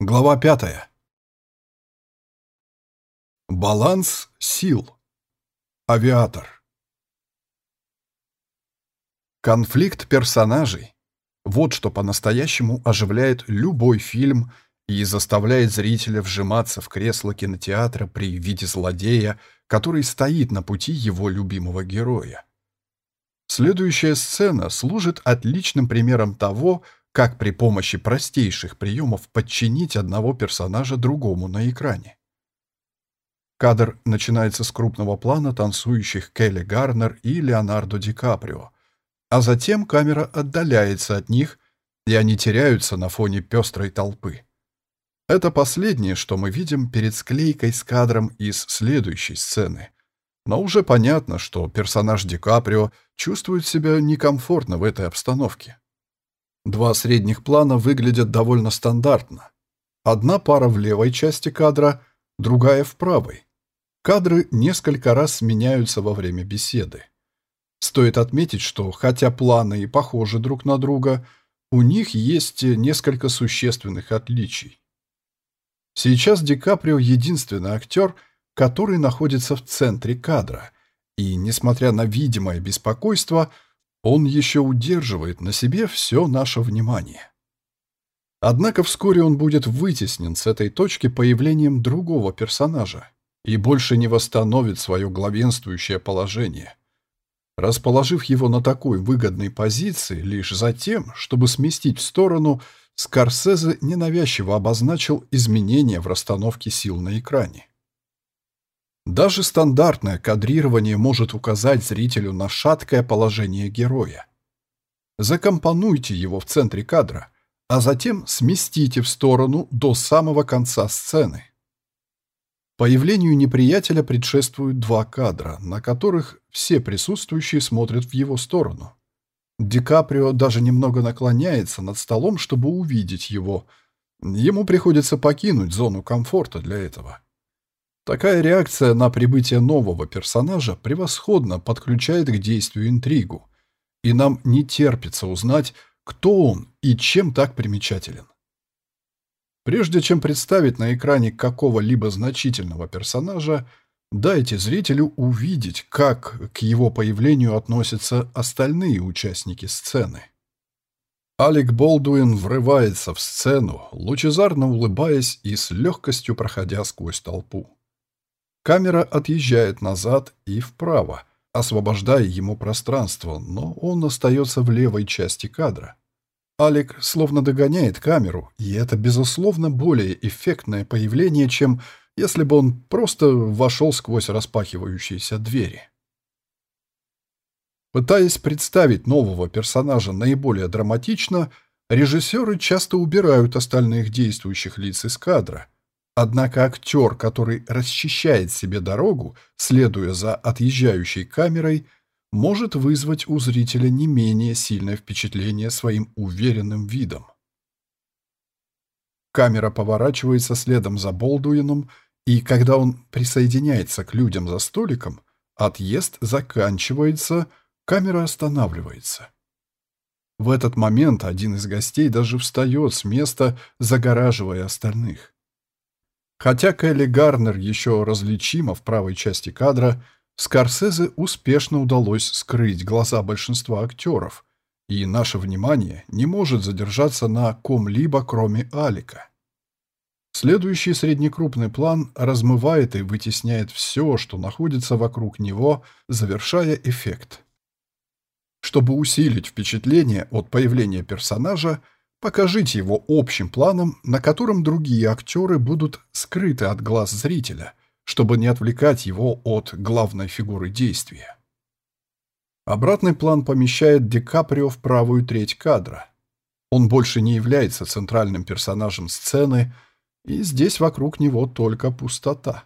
Глава пятая. Баланс сил. Авиатор. Конфликт персонажей. Вот что по-настоящему оживляет любой фильм и заставляет зрителя вжиматься в кресло кинотеатра при виде злодея, который стоит на пути его любимого героя. Следующая сцена служит отличным примером того, как при помощи простейших приемов подчинить одного персонажа другому на экране. Кадр начинается с крупного плана танцующих Келли Гарнер и Леонардо Ди Каприо, а затем камера отдаляется от них, и они теряются на фоне пестрой толпы. Это последнее, что мы видим перед склейкой с кадром из следующей сцены. Но уже понятно, что персонаж Ди Каприо чувствует себя некомфортно в этой обстановке. Два средних плана выглядят довольно стандартно. Одна пара в левой части кадра, другая в правой. Кадры несколько раз сменяются во время беседы. Стоит отметить, что хотя планы и похожи друг на друга, у них есть несколько существенных отличий. Сейчас Ди Каприо единственный актер, который находится в центре кадра, и, несмотря на видимое беспокойство, он еще удерживает на себе все наше внимание. Однако вскоре он будет вытеснен с этой точки появлением другого персонажа и больше не восстановит свое главенствующее положение, расположив его на такой выгодной позиции лишь за тем, чтобы сместить в сторону, Скорсезе ненавязчиво обозначил изменения в расстановке сил на экране. Даже стандартное кадрирование может указать зрителю на шаткое положение героя. Закомпонуйте его в центре кадра, а затем сместите в сторону до самого конца сцены. Появлению неприятеля предшествуют два кадра, на которых все присутствующие смотрят в его сторону. Ди Каприо даже немного наклоняется над столом, чтобы увидеть его. Ему приходится покинуть зону комфорта для этого. Такая реакция на прибытие нового персонажа превосходно подключает к действию интригу, и нам не терпится узнать, кто он и чем так примечателен. Прежде чем представить на экране какого-либо значительного персонажа, дайте зрителю увидеть, как к его появлению относятся остальные участники сцены. Алек Болдуин врывается в сцену, лучезарно улыбаясь и с легкостью проходя сквозь толпу. Камера отъезжает назад и вправо, освобождая ему пространство, но он остается в левой части кадра. Алик словно догоняет камеру, и это, безусловно, более эффектное появление, чем если бы он просто вошел сквозь распахивающиеся двери. Пытаясь представить нового персонажа наиболее драматично, режиссеры часто убирают остальных действующих лиц из кадра – Однако актер, который расчищает себе дорогу, следуя за отъезжающей камерой, может вызвать у зрителя не менее сильное впечатление своим уверенным видом. Камера поворачивается следом за Болдуином, и когда он присоединяется к людям за столиком, отъезд заканчивается, камера останавливается. В этот момент один из гостей даже встает с места, загораживая остальных. Хотя Келли Гарнер еще различима в правой части кадра, Скорсезе успешно удалось скрыть глаза большинства актеров, и наше внимание не может задержаться на ком-либо, кроме Алика. Следующий среднекрупный план размывает и вытесняет все, что находится вокруг него, завершая эффект. Чтобы усилить впечатление от появления персонажа, Покажите его общим планом, на котором другие актеры будут скрыты от глаз зрителя, чтобы не отвлекать его от главной фигуры действия. Обратный план помещает Ди Каприо в правую треть кадра. Он больше не является центральным персонажем сцены, и здесь вокруг него только пустота.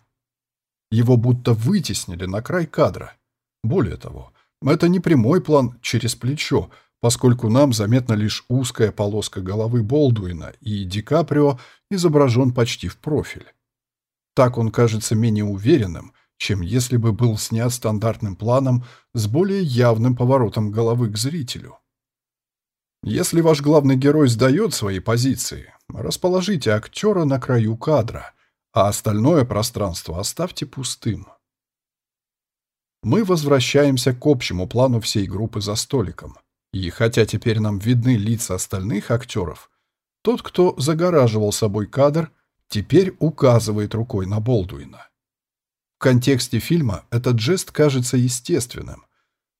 Его будто вытеснили на край кадра. Более того, это не прямой план через плечо, поскольку нам заметна лишь узкая полоска головы Болдуина, и Ди Каприо изображен почти в профиль. Так он кажется менее уверенным, чем если бы был снят стандартным планом с более явным поворотом головы к зрителю. Если ваш главный герой сдает свои позиции, расположите актера на краю кадра, а остальное пространство оставьте пустым. Мы возвращаемся к общему плану всей группы за столиком. И хотя теперь нам видны лица остальных актеров, тот, кто загораживал собой кадр, теперь указывает рукой на Болдуина. В контексте фильма этот жест кажется естественным,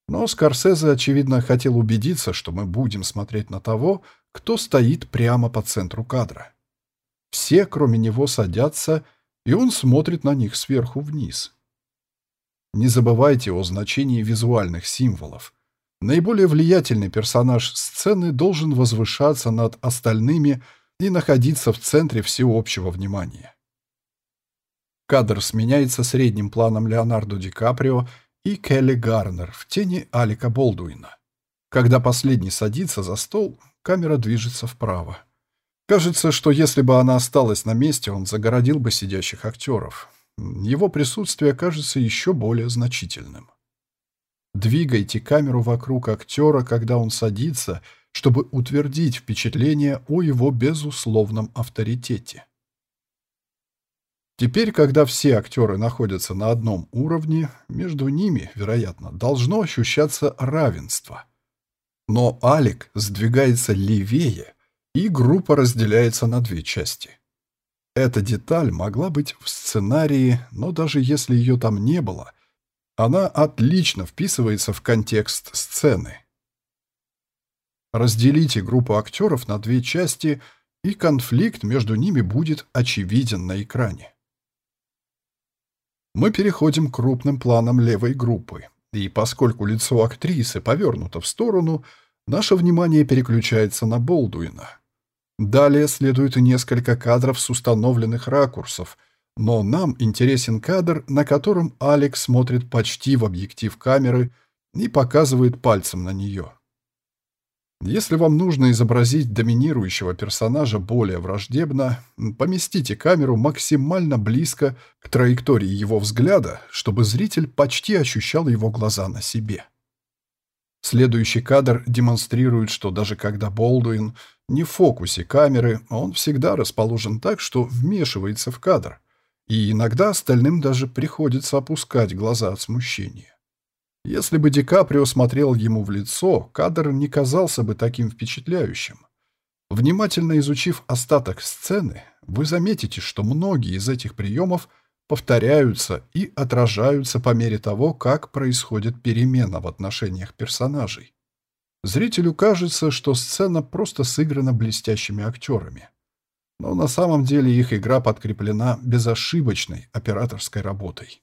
но Скорсезе, очевидно, хотел убедиться, что мы будем смотреть на того, кто стоит прямо по центру кадра. Все, кроме него, садятся, и он смотрит на них сверху вниз. Не забывайте о значении визуальных символов. Наиболее влиятельный персонаж сцены должен возвышаться над остальными и находиться в центре всеобщего внимания. Кадр сменяется средним планом Леонардо Ди Каприо и Келли Гарнер в тени Алика Болдуина. Когда последний садится за стол, камера движется вправо. Кажется, что если бы она осталась на месте, он загородил бы сидящих актеров. Его присутствие кажется еще более значительным. Двигайте камеру вокруг актера, когда он садится, чтобы утвердить впечатление о его безусловном авторитете. Теперь, когда все актеры находятся на одном уровне, между ними, вероятно, должно ощущаться равенство. Но Алик сдвигается левее, и группа разделяется на две части. Эта деталь могла быть в сценарии, но даже если ее там не было, она отлично вписывается в контекст сцены. Разделите группу актеров на две части, и конфликт между ними будет очевиден на экране мы переходим к крупным планам левой группы. И поскольку лицо актрисы повернуто в сторону, наше внимание переключается на Болдуина. Далее следует несколько кадров с установленных ракурсов, но нам интересен кадр, на котором Алекс смотрит почти в объектив камеры и показывает пальцем на нее. Если вам нужно изобразить доминирующего персонажа более враждебно, поместите камеру максимально близко к траектории его взгляда, чтобы зритель почти ощущал его глаза на себе. Следующий кадр демонстрирует, что даже когда Болдуин не в фокусе камеры, он всегда расположен так, что вмешивается в кадр, и иногда остальным даже приходится опускать глаза от смущения. Если бы Ди Каприо смотрел ему в лицо, кадр не казался бы таким впечатляющим. Внимательно изучив остаток сцены, вы заметите, что многие из этих приемов повторяются и отражаются по мере того, как происходит перемена в отношениях персонажей. Зрителю кажется, что сцена просто сыграна блестящими актерами. Но на самом деле их игра подкреплена безошибочной операторской работой.